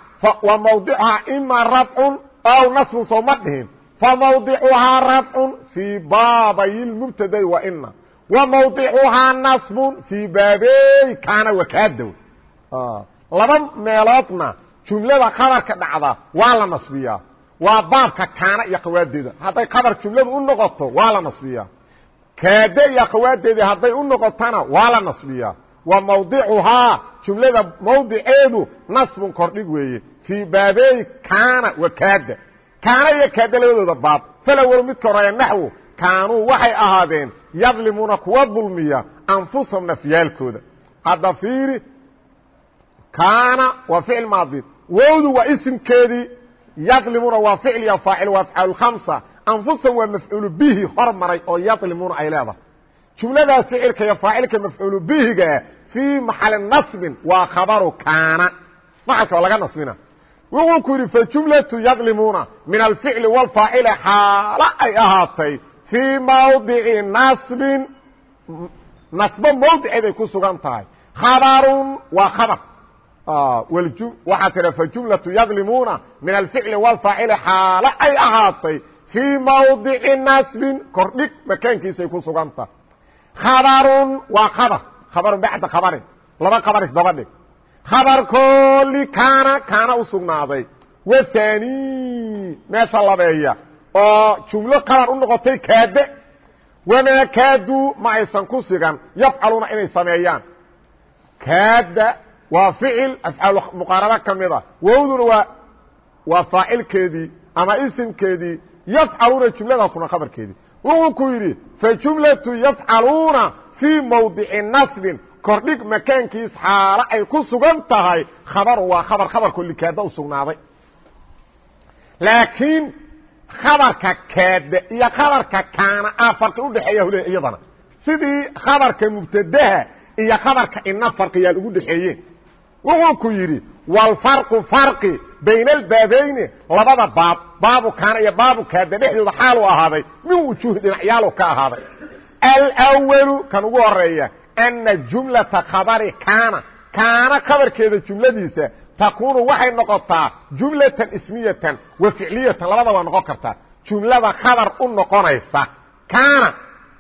wa mawdicuhaa ima rafcun aw nasbun soo ma dhihin. Famawdicuhaa rafcun fii baabay ina wa mawdicuhaa nasbun fii baabey kaana wakaadow laba meeloodna jumlada khabarka dhacda waa la nasbiyaa waa baabka kaana iyo khawaadeeda. Hadday khabar jumladu u noqoto waa la nasbiyaa. Kaade iyo khawaadeedii hadday u noqotona waa la nasbiyaa. Wa mawdicuhaa jumlada mawdiceedu nasbun kordhig weeye. Fii baabey kaana wa kaada. Kaana iyo kaada labadooda baab. Falawalo midka horreeya naxwo kaanuu waxay ahaadeen yadlimuuna kuwa dulmiya anfusahum nafyaalkooda. Hadda fiiri kaana waa ficil maadi wowdu waa isimkeedii yadlimuuna waa ficil iyo faacil waa afcaal khamsa. Anfusahum waa mafcuulu bihi hormaray oo yadlimuuna ay leedahay. Jumladaas ficilka iyo faacilka mafcuulu bihiga fii maxali nasbin waa khabaru kaana. Maxalka waa laga nasbina. Wuxuu ku yidhi fajumlatu yadlimuuna min alficli wاlfaacili xaalo ay ahaatay fii mawdici nasbin. Nasbo mawdiceeday ku sugan tahay. Khabarun waa khabar waxaa tira fajumlatu yadlimuuna min alficli wاlfaacili xaalo ay ahaatay fii mawdici nasbin kordhig makaankiisay ku sugan tahay khabarun waa khabar khabarun bacda khabarin laba khabar isdaba dhig khabarkoo likaana kaana u sugnaaday wathani meesha labeeya oo jumlo khabar u noqotay kaade wamaa kaaduu ma aysan ku sigan yafcaluuna inay sameeyaan kaada waa ficil afcaal muqaaraba ka mid a wowduna waa waa faacilkeedii ama isimkeedii yafcaluuna jumladaasuna khabarkeedii. Wuxuu ku yidhi fajumlatu yafcaluuna fii mawdici nasbin. Kordhig makaankiis xaalo ay ku sugan tahay khabaru waa khabar khabarkoo likaada u sugnaaday. Laakiin khabarka kaada iyo khabarka kaana a farqi udhexeeya hule iyadana. Sidii khabarka mubtadaha iyo khabarka ina farqiyaal ugu dhexeeyeen wuxuu ku yidhi wاlfarqu farqi bayna albaabayni labada baab baabu kaana iyo baabu kaada dhexdooda xaalu ahaaday min wujuuhi dhinacyaalu ka ahaaday. Alwalu kan ugu horreeya ana jumlata khabari kaana kaana khabarkeeda jumladiisa takunu waxay noqotaa jumlatan ismiyatan wa ficliyatan labada waa noqon kartaa jumlada khabar u noqonaysa kaana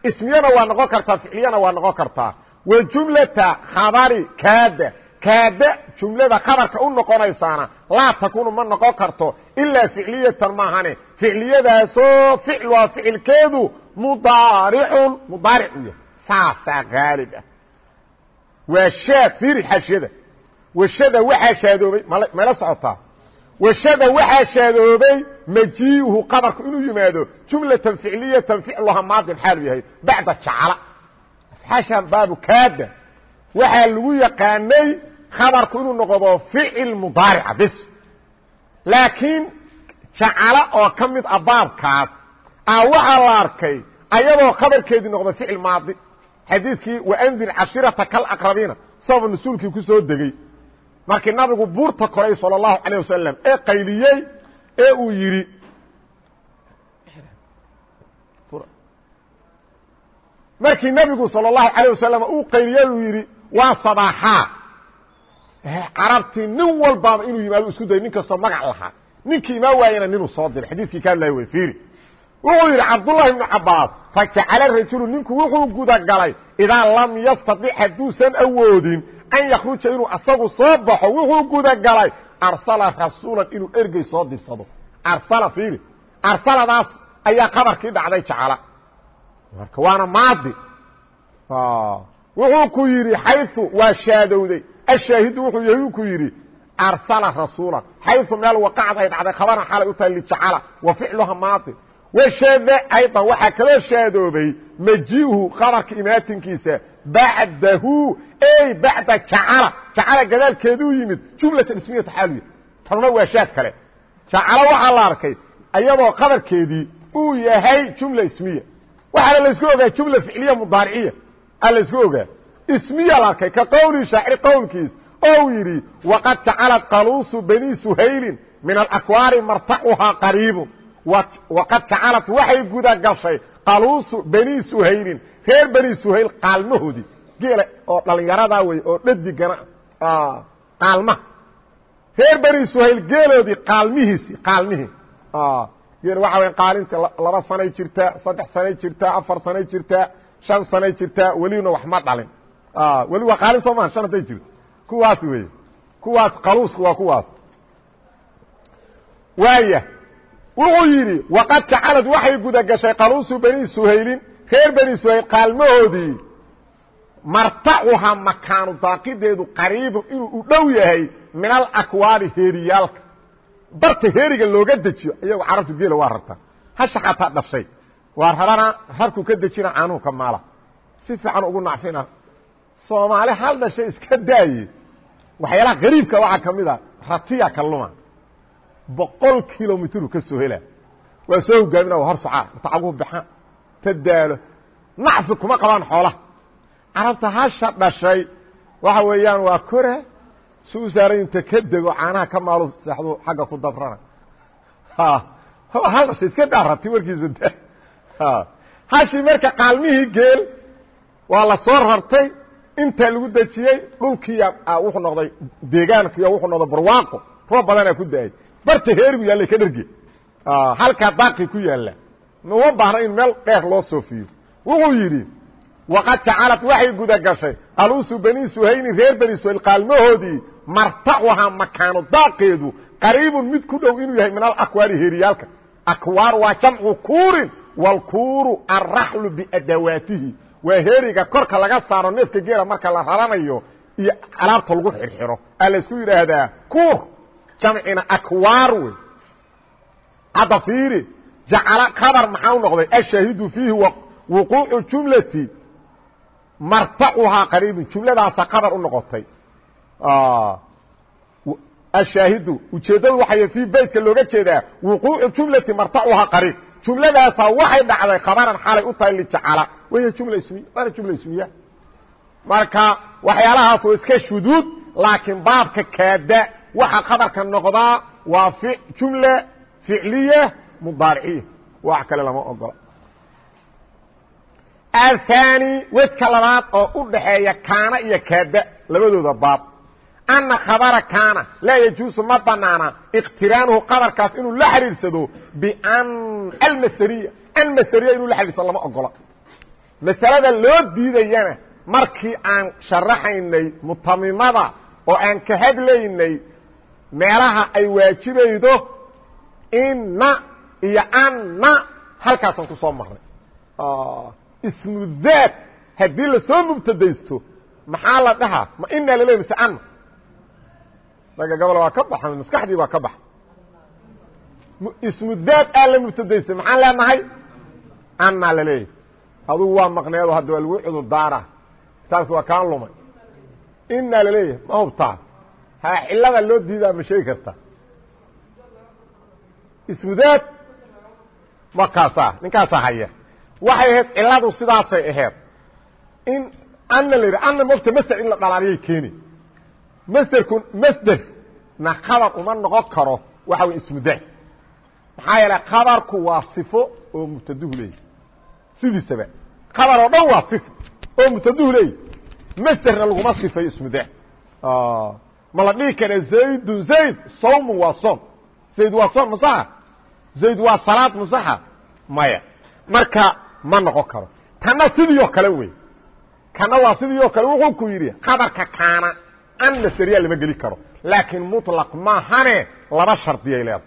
ismiyana waa noqon kartaa ficliyana waa noqon kartaa. Wa jumlata khabari kaada kaada jumlada khabarka u noqonaysaana laa takunu ma noqon karto ilaa ficliyatan maahane ficliyadaasoo ficluha ficilkeedu mudaaricun mudaaric u yahay. Saasaa haalib ah. Waa shaad fiiri xashiyada washada waxaa shaadoobay mala socotaa. Washada waxaa shaadoobay majiihu qabarku inuu yimaado jumlatan ficliyatan ficluha maadin xaalu yahay bacda jacala. Afxashan baabu kaada. Waxaa lagu yaqaanay khabarku inuu noqdo ficil mudaarica bis laakiin jacala oo ka mid a baabkaas a waxaa la arkay ayadoo khabarkeedii noqdo ficil maadi xadiidkii waandir cashirata kalaqrabiina sababa nusuulkii ku soo degey markii nabigu buurta koray salى الlahu عalيه wasalam ee qayliyey ee uu yidhi markii nebigu salى الlahu عalيه wasalam uu qayliyey uu yidhi waa sabaaxaa carabtii nin walbaaba inuu yimaado isku dayo nin kastoo magac lahaa. Ninkii imaa waayena ninuu soo diray. Xadiiskii ka hadlaya wey fiiri. Wuxuu yidhi cabdullahi ibnu cabaas fajacala rajulu ninku wuxuu gudagalay idaa lam yastaطic hadduusan awoodin an yakruja inuu asagu soo baxo wuxuu gudagalay arsala rasuulan inuu ergey soo dirsado. Arsala fiiri. Arsaladaas ayaa qabarkii dhacday jacala. Marka waana maadi. Wuxuu ku yidhi xayu waa shaadowday ashaahidu wuxuu yahy ku yidhi arsala rasuulan xayu meel waqacad ay dhacday khabaran xalay u tahay lijacala wa ficluha maadi washada aydan waxaa kaloo shaadoobay majiihu qabarka imaatinkiisa bacdahu ey bacda jacala jacala gadaalkeeduu yimid jumlatan ismiyata xaaluya tanuna waa shaad kale jacalo waxaa la arkay ayadoo qabarkeedii uu yahay jumla ismiya waxaana laysku ogaa jumla ficliya mudaariciya a laysku ogaa ismiya la arkay ka qowlii shaacir qowlkiis ou yidhi waqad jacalat qaluusu bani suhaylin min alakwaari martacuhaa qariibun waqad jacalat waxay guda gashay qaluusu bani suhaylin reer bani suhayl qaalmahoodii geela oo dhalinyaradaa wey oo dhadigana qaalmaha reer bani suhayl geeloodii qaalmihiisi qaalmihii geel waxa way qaalinta laba sanay jirtaa saddex sanay jirtaa afar sanay jirtaa shan sanay jirtaa welina wax ma dhalin weli waa qaalin soo maha shan hadday jirto. Kuwaas wey kuwaas qaluusku waa kuwaas. Waaya wuxuu yidhi waqad jacalad waxay guda gashay qaluusu bani suhaylin reer bani suhayl qaalmahoodii martacuhaa makaanu daaqideedu qariibun inuu u dhow yahay min alakwaari heeriyaalka. Barta heeriga looga dejiyo iyagoo carabtu geela waa rartaa hasha xataa dhashay. Waa rarana harkuu ka dejina caanuhu ka maala. Si fiican ugu nacfina soomaali hal dhashay iska daaye waxyaalaha qariibka waxaa ka mid a ratiya kaluma boqol kilomitru ka soo hela. waa soo hogaamina waa hor socaa. inta caguhu baxaan ta daalo. nacfi kuma qabaan xoolaha. carabta hasha dhashay. waxa weeyaan waa kora si u saaran inta ka dego caanaha ka maalu seexdu xagga ku dabrana hal dhashay iska dhaarati warkiisa da hashii marka qaalmihii geel waa la soo rartay intaa lagu dejiyey dhulkiiya wuxuu noqday deegaankiiya wuxuu noqday barwaaqo. Roob badanaa ku da'ay barta heerigu yaallay ka dherge halkaa daaqi ku yaalla. Uma baahna in meel dheer loo soofiyo wuxuu yidhi waqad jacalad waxay guda gashay aluusu bani suhayni reer bani suhayl qaalmahoodii martacuhaa makaano daaqeedu qariibun mid ku dhow inuu yahay min alakwaari heeriyaalka. Akwaar waa jamcu kuurin wاlkuuru alraxlu biadawaatihi waa heeriga korka laga saaro neefka geela marka la raranayo iyo alaabta lagu xirxiro. Aa laysku yidhaahdaa kuur jamcina akwaar wey. Hadda fiiri jacala khabar maxaa u noqday? Ashaahidu fiihi wuquucu jumlati martacuhaa qariibun. Jumladaasa khabar u noqotay. Ashaahidu ujeeddadu waxay fii beytka looga jeedaa wuquucu jumlati martacuhaa qariib jumladaasaa waxay dhacday khabaran xalay u tahay lijacala. Waya jumla ismiya waana jumla ismiya marka waxyaalahaas oo iska shuduud laakiin baabka kaada waxa khabarka noqdaa waa jumla ficliya mudaariciya. Wax kale lama ogola. Athani wedka labaad oo u dhaxeeya kaana iyo kaada labadooda baab ana khabara kaana laa yajuusu ma banaana iqtiraanuhu qabarkaas inuu la xidhiidsado ban almasderiya an masderiya inuu la xidhiidsado lama ogola masalada loo diidayana markii aan sharaxaynay mutamimada oo aan ka hadlaynay meelaha ay waajibaydo inna iyo anna halkaasaan ku soo marnay ismu daat haddii la soo mubtadaysto maxaa la dhahaa ma inaa laleey mise anna raga gobol waa ka baxa maskaxdii waa ka baxa. Ismu daat aa la maxaan leenahay? Anna laleeyahy adugu waa maqneedo hadda waa lagu cudur daara. Kitaabki waa kaan lumay. Inaa la leeyahay ma hubtaa ha cilada loo diidaa ma sheegi karta. Ismu daat markaasaa ninkaasaa haya. Waxay ahayd ciladu sidaasay ahayd. In anna la yidhi anna mofta masder in la dhalaaliyay keeni masderku masderna khabar uma noqon karo waxa way ismu daat maxaa yeele khabarku waa sifo oo mubtaduhu leeyahy sidiisaba khabar oo dhan waa sifo oo mubtaduhu leeyahy masderna laguma sifayo ismu daat ma la dhihi kara zaydun zayd sawmun waa soom zayd waa soom masaxa zayd waa salaad masaxa maya. Marka ma noqon karo. Tanna sidii oo kale wey kana waa sidii oo kale wuxuu ku yidhi khabarka kaana an masderiya lama geli karo. Laakiin muطlaq maahane laba shardiyay leedahay.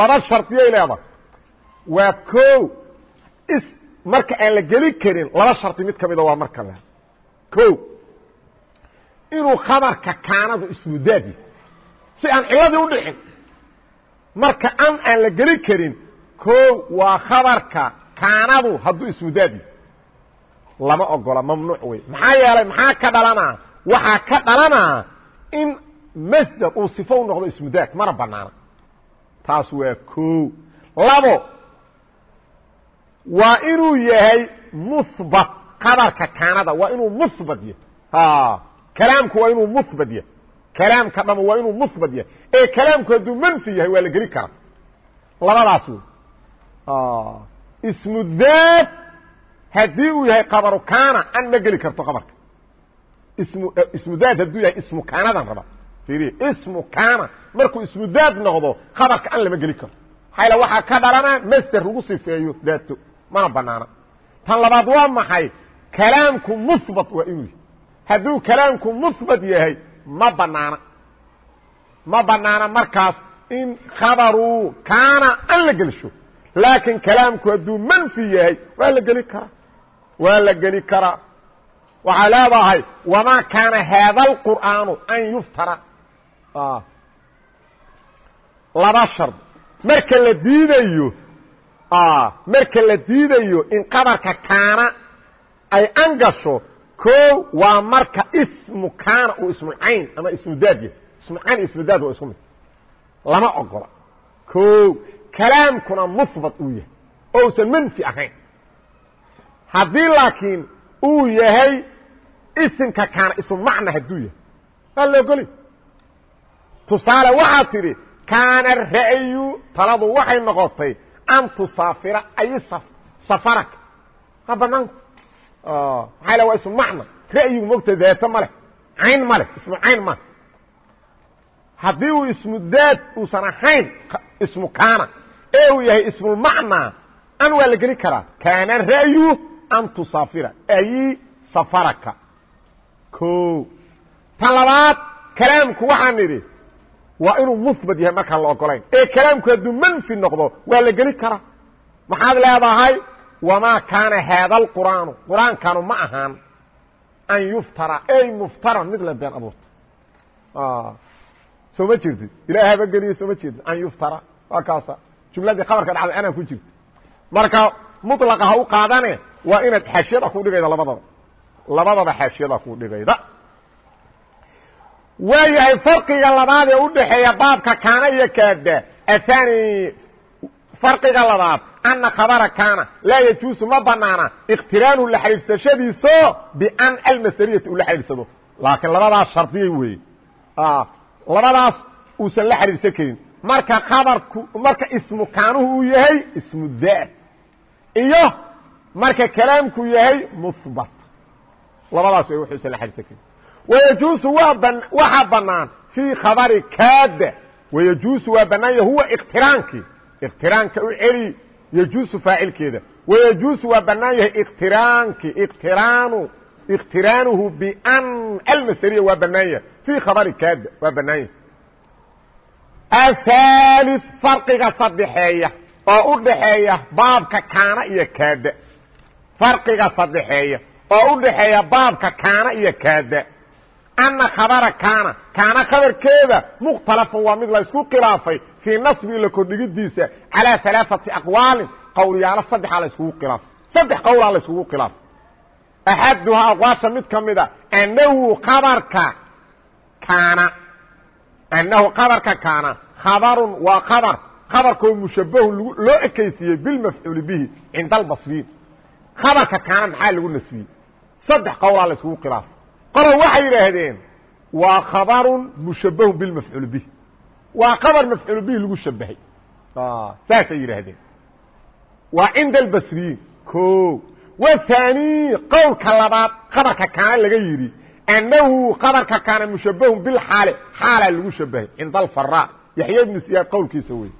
Laba shardiyay leedahay. Waa ko is marka aan la geli karin laba shardi mid ka mida waa marka le o inuu khabarka kaanadu ismudaadi si aan ciladii u dhicin marka an aan la geli karin ko waa khabarka kaanadu hadduu ismudaadi lama ogola mamnuuc wey maxaa yeelay maxaa ka dhalanaa waxaa ka dhalanaa in masder uu sifo u noqdo ismudaad mana banaana. Taas waa ko labo waa inuu yahay muhbat khabarka kaanada waa inuu muhbat yahay. Kalaamku waa inuu muhbat yahay. Kalaamka dhamo waa inuu muhbat yahay. Ee kalaamku hadduu manfi yahay waa la geli karaa. Labadaas wey ismu daat haddii uu yahay kabaru kaana an ma geli karto kabarka ismu ismu daat hadduu yahay ismu kaanadan raba. Ismu kaana. Markuu ismu daat noqdo kabarka an lama geli karo. Maxaa waxaa ka dhalana masder lagu sifeeyo daato mana banaana. Tan labaad waa maxay? Kalaamku muhbat waa inuu yahay. Hadduu kalaamku muhbat yahay ma banaana. Ma banaana markaas in khabaru kaana an la gelsho laakiin kalaamku hadduu manfi yahay waa la geli karaa. Waa la geli karaa waxaa leedahay wamaa kaana haada alqur'aanu an yuftara. Laba shard marka la diidayo marka la diidayo in qabarka kaana ay an gasho ko waa marka ismu kaana uu ismu cayn ama ismu daad yahay. Ismu cayn iyo ismu daad waa isku mid. Lama ogola. O kalaamkuna muhbat uu yahay. Oo usan manfi ahayn. Haddii laakiin uu yahay isimka kaana ismu macna hadduu yahay. Waa la ogoli tusaale waxaad tidhi kaana ra'yu taladu waxay noqotay an tusaafira ay safaraka ha banaanku maxaa la waa ismu macna. Ra'yigu mogta daata ma leh. Cayn ma leh ismu cayn ma haddii uu ismu daad uusan ahayn ismu kaana ee uu yahay ismulmacnaa an waa la geli karaa. Kaana ra'yu an tusaafira ay safaraka o tan labaad kalaamku waxaan nidhi waa inuu muhbat yahay markaan la ogolayn ee kalaamku hadduu manfi noqdo waa la geli karaa. Maxaad leedahay wamaa kaana haada alqur'aanu qur'aankanu ma ahaan an yuftara ey muftaran mid la been abuurta soo ma jirtid? Ilaah haba geliye soo ma jeedid an yuftara waa kaasa. Jumladii khabarka dhacday anaa ku jirta marka muطlaqa ha u qaadane waa inaad xaashiyada ku dhigayda labadaba labadaba xaashiyada ku dhigayda. Waa yahay farqiga labaad ee udhaxeeya baabka kaana iyo kaada athani farqiga labaad ana khabara kaana laa yajuusu ma banaana ikhtiraanuhu la xidhiidsashadiiso bian almasderiyati ula xidhiidsado laakiin labadaas shardiyay weeye. Labadaas uusan la xidhiidsan karin. Marka abarku marka ismu kaanuhu uu yahay ismu daat iyo marka kalaamku yahay muhbat labadaas way wuxuu isla xarisan karin wayajuusu waa ban waxaa banaan fii khabari kaada wayajuusu waa banaan yahay huwa iqtiraankii iqtiraanka u celi yajuusu faacilkeeda. Wayajuusu waa banaan yahay iqtiraankii iqtiraanu iqtiraanuhu ban almasderiya waa banaan yahay. Fii khabari kaada waa banaan yahay. Ahalis farqiga sadexeeya oo u dhaxeeya baabka kaana iyo kaada farqiga sadexeeya oo u dhaxeeya baabka kaana iyo kaada. Ana khabara kaana kaana khabarkeeda mukhtalafun waa mid la isku khilaafay fii nasbi la kordhigidiisa calaa alaaati aqwaalin qowlyaalo saddexaa la iskugu khilaafay. Saddex qowlaa la iskugu khilaafay. Axaduhaa aqwaasha mid ka mida annahu khabarka kaana. Annahu khabarka kaana khabarun waa khabar khabarkoo mushabahun loo ekaysiiyey bilmafcuuli bihi cinda albasriin. Khabarka kaana maxaa lagu nasbiyey saddex qowlaa la iskugu khilaafay qolo waxay yidhaahdeen waa khabarun mushabahun bilmafcuuli bihi waa khabar mafcuul bihi lagu shabahay saasay yidhaahdeen. Waa cinda albasriyiin o wathani qowlka labaad khabarka kaana laga yidhi annahu khabarka kaana mushabahun bilxaale xaalaa lagu shabahay cinda alfara yaxya ibnu siyaad qowlkiisa wey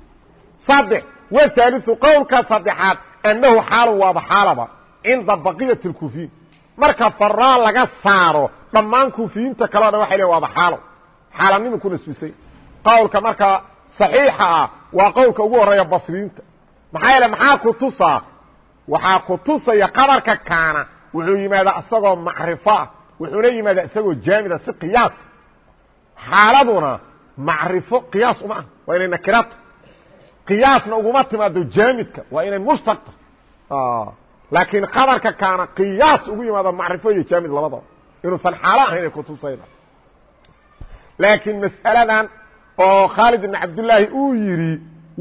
saddex wahaaliu qowlka saddexaad annahu xaalun waaba xaalaba cinda baqiyati lkufiin marka faraa laga saaro dhammaan kufiyiinta kaleo dhan waxay le waaba xaalo. Xaalanima ku nasbisay. Qowlka marka صaxiixa ah waa qowlka ugu horreeya basriinta. Maxaa yeele maxaa ku tusaa waxaa ku tusaya qabarka kaana. Wuxuu yimaadaa isagoo macrifoah wuxuuna yimaadaa isagoo jaamida si qiyaas. Xaaladuna macrifo qiyaas uma ah waa inay nakirato qiyaasna uguma timaado jaamidka. Waa inay mushtaqta laakiin qabarka kaana qiyaas ugu yimaado macrifo iyo jaamid labadaba inuusan xaalo ahayn ay kutusayda laakiin mas'aladan oo khaalid ibn cabdillaahi uu yidhi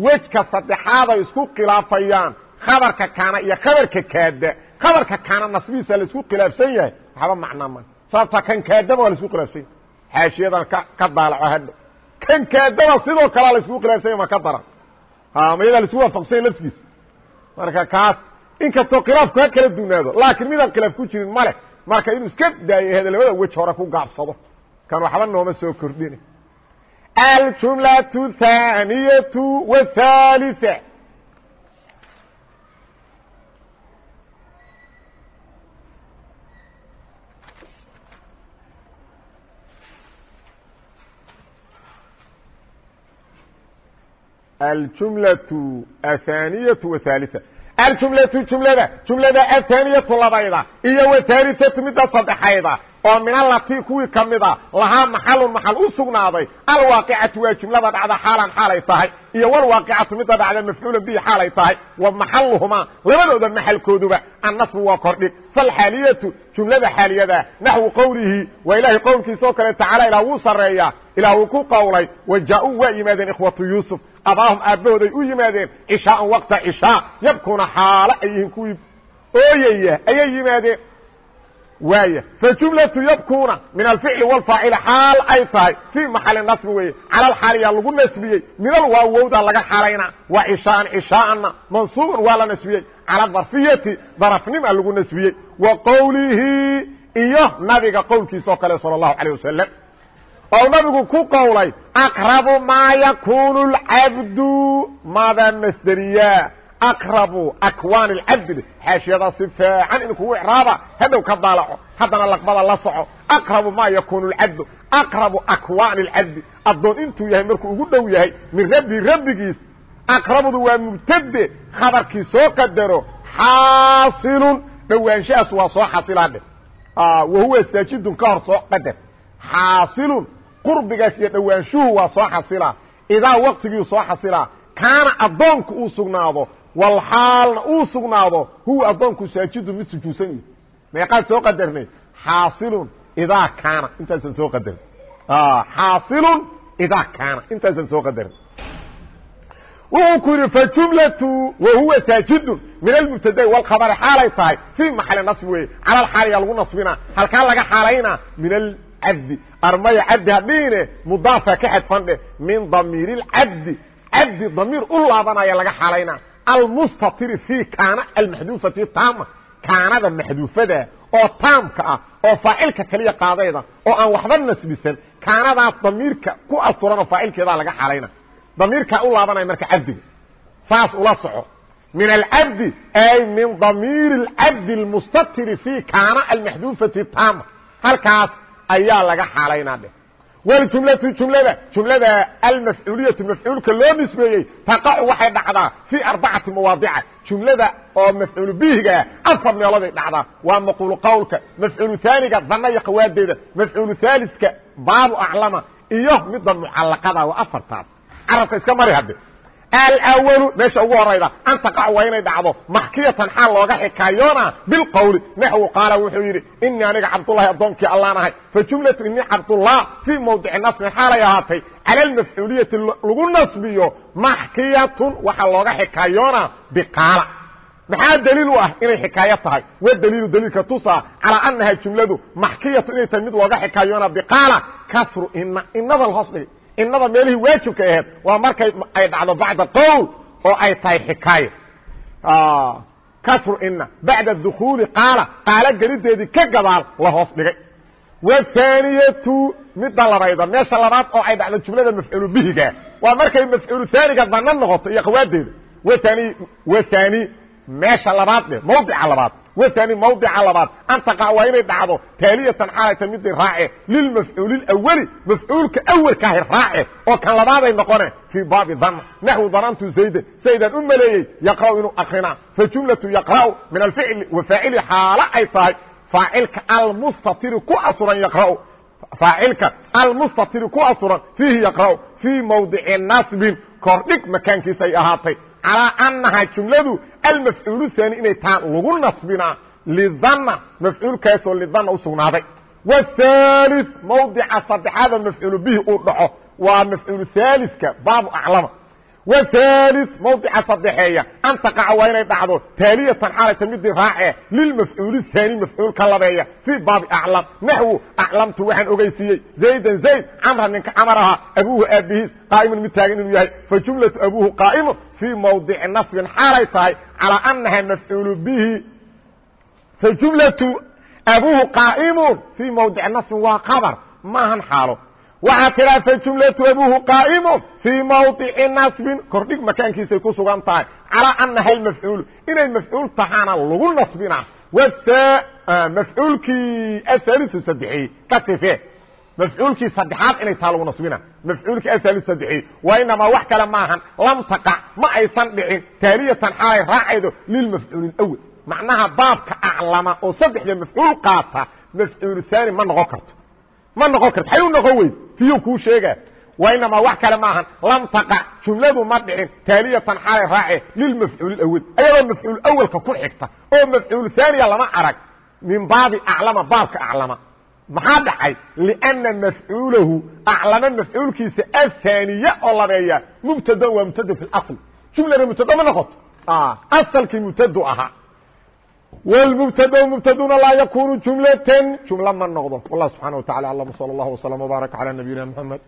wejka saddexaad ay isku khilaafayaan khabarka kaana iyo khabarka kaada khabarka kaana nasbihiisa la isku khilaafsan yahay waxba macnaa ma. Sababta kan kaadaba waa la isku khilaafsan yahay. Xaashiyadan ka daalaco hadho kan kaadaba sidoo kalea la isku khilaafsan yahy ma ka daran. Ma yadaa la isku waafaqsan yahy laftigiisa marka kaas inkastoo khilaafku ha kala dunaado laakiin midaan khilaaf ku jirin male marka inuu iska daayo heda labada wej hore ku gaabsado kan waxba nooma soo kordhina aljumlaة الثaaniyaة والثaaliثة aljumlaة الثaaniyaة والثaaliثة aljumlaةu jumlada jumlada athaaniyatu labayda iyo wahaalisatu midda saddexayda oo min alatii kuwii ka mida lahaa maxalun maxal u sugnaaday. Alwaaqicatu waa jumlada dhacda xaalan xaalay tahay. Iyo walwaaqicatu midda dhacda mafcuulan bihi xaalay tahay. Wa maxaluhumaa labadooda maxalkooduba annasbu waa kordhig falxaaliyatu jumlada xaaliyada naxwu qowlihi waa ilaahay qowlkiisa oo kale tacala ilah wuu sarreeyaa ilaah wuu ku qowlay wa waa yimaadeen ikhwatu yuusuf abaahum aabbahooday u yimaadeen cishaaan waqta cishaa yabkuuna xaalo ay yihiin kuwii ooyaya ayay yimaadeen waaya fajumlatu yabkuuna min alficli wاlfaacili xaal ay tahay fii maxali nasbi weeye cala alxaaliyaa lagu nasbiyey min alwaawowda laga xalayna wa cishaan cishaa'anna mansuuban waa la nasbiyey cala darfiyati darafnima lagu nasbiyey wa qowlihi iyo nabiga qowlkiisa oo kale salى الlahu عalيه wasalam oo nabigu ku qowlay aqrabu maa yakunu اlcabdu maadaa masderiya aqrabu akwaan اlcabdi xaashiyadaas si fiican in kugu icraaba hadhow ka daalaco haddana laqbada la soco. Aqrabu maa yakunu اlcabdu aqrabu akwaan اlcabdi addoon intuu yahay markuu ugu dhow yahay min rabbi rabbigiis aqrabudu waa mubtade khabarkii soo qadaro xaasilun. Dhowaanshahaas waa soo xasilaa dhe wahuwa saajidun ka hor soo qadar. Xaasilun qurbigaas iyo dhowaanshuhu waa soo xasilaa idaa waqtigiiu soo xasilaa kaana addoonku uu sugnaado walxaalna uu sugnaado huwa addoonku saajidun mid sujuudsan yahi meeqaad soo qadarnay xaasilun idaa kaana. Intaasan soo qadarin xaasilun idaa kaana. Intaasan soo qadarin wuxuu ku yidhi fajumlatu wahuwa saajidun. Min almubtada'i walkhabari xaalay tahay. Fii maxali nasbi weeye. Cala alxaaliyaa lagu nasbinaa. Halkaa laga xaalaynaa min alcabdi armaya cabdi hadhiine mudaafa ka xadfan dheh min damiiri lcabdi cabdi damiir u laabanaya laga xaalaynaa almustatiri fii kaana almaxduufati taama kaanada maxduufada oo taamka ah oo faacilka kaliya qaadayda oo aan waxba nasbisan kaanadaas damiirka ku asturanoo faacilkeedaa laga xalayna damiirkaa u laabanaya marka cabdiga saas ula soco min alcabdi ay min damiir اlcabdi اlmustatiri fi kaana almaxduufati taama halkaas ayaa laga xaalaynaa dheh. Wljumlatu jumlada jumlada almafcuuliyatu mafcuulka loo nisbeeyey taqacu waxay dhacdaa fii arbacati mawaadica. Jumlada oo mafcuul bihigaa afar meelooday dhacdaa. Waa maquulu qowlka mafcuulu haaniga dana iyo khawaadeeda mafcuulu haaliska baabu aclama iyo midda mucallaqada waa afartaas. Carabka iska mari hadde alwalu meesha ugu horayda an taqac waa inay dhacdo maxkiyatan xaal looga xikaayoona bilqowli naxwu qaala wuxuu yidhi inii aniga cabdullahi addoonkii allaan ahay fa jumlatu inii cabdullah fii mawdici nasbin xaalay ahaatay cala almafcuuliyati lagu nasbiyo maxkiyatun waxaa looga xikaayoona biqaala. Maxaa daliil u ah inay xikaayo tahay? Wa daliilu daliilka tusa calaa annaha jumladu maxkiyatu inay tahay mid looga xikaayoona biqaala kasru ina inada inada meelihii waajibka aheed waa markay ay dhacdo bacda qowl oo ay tahay xikaayo kasru ina bacda dukuuli qaala qaalo gelideedii ka gadaal la hoos dhigay. Wahaniyatu midda labayda meesha labaad oo ay dhacdo jumlada mafcuulu bihiga waa markay mafcuulu haaniga dana noqoto iyo khawaadeeda. Wani wahani meesha labaad dhe labaad wani mawdica labaad. An taqa waa inay dhacdo taaliyatan xaalayta midii raace. Lilmafcuuli اwli mafcuulka awelkaahi raace. Oo kan labaaday noqone fii baabi dan naxwi danantu zaydan saydan u maleeyey. Yaqra'u inuu akrina fajumlatu yaqra'u min alficli wafaacili xaalo ay tahay. Faacilka almustatiri ku asuran yaqra'u. Faacilka almustatiri ku asuran fiihi yaqra'u. Fii mawdici nasbin kordhig makaankiisa ay ahaatay calىa anahaa jumladu almafcuul haani inay taa lagu nasbinaa lidana mafcuulkaasoo lidana usugnaaday whaali mawdica saddexaada mafcuul bihi uu dhaco. Waa mafcuul haalika baabu aclama whaali mawdica saddexeeya an taqaca waa inay dhacdo taaliyatan xaalayta midii raace lilmafcuul haani mafcuulka labeeya fii baabi aclam naxwu aclamtu waxaan ogeysiiyey zaydan zayd camra ninka camar ahaa abuuhu aabihiis qaa'imun mid taagan inuu yahay fa jumlatu abuuhu qaa'imun fii mawdici nasbin xaalay tahay calaa anaha mafcuulu bihi fa jumlatu abuuhu qaa'imun fii mawdici nasbin waa qabar maahan xaalo waxaa tiraa fajumlatu abuhu qaa'imu fii mawdici nasbin. Kordhig makaankiisay ku sugan tahay. Calaa anaha lmafcuulu inay mafcuul tahaana lagu nasbinaa mafcuulkii ahaaliu saddexeeyey ka sife mafcuulkii saddexaad inay taa lagu nasbina. Mafcuulkii ahaaliu saddexeeyey waa inamaa wax kale maahan lam taqac ma aysan dhicin. Taaliyatan xaalay raacaydo lilmafcuuli اwel macnaha baabka aclama oo saddexda mafcuul qaata mafcuulu haani ma noqon karto ma noqon karto. Ay u noqon weyd tiyu kuu sheega wainamaa wax kale maahan lam taqac jumladu ma dhicin. Taaliyatan xalay raace lilmafcuul awal ayadoo mafcuul awalka ku xigta. Oo mafcuul aaniya lama arag. Min baabi aclama baabka aclama. Maxaa dhacay? Lina mafcuulahu aclama mafcuulkiisa ahaaniye oo labeeya. Mubtada waa mubtada fi asl jumlana mubtado ma noqoto? Asalkii mubtadu ahaa. wlmubtad mubtaduna laa yakunu jumlatan jumla ma noqdo wallah subxana wa tacala alam sala اllah وsلم وbaarك عalى nabiyina mحamed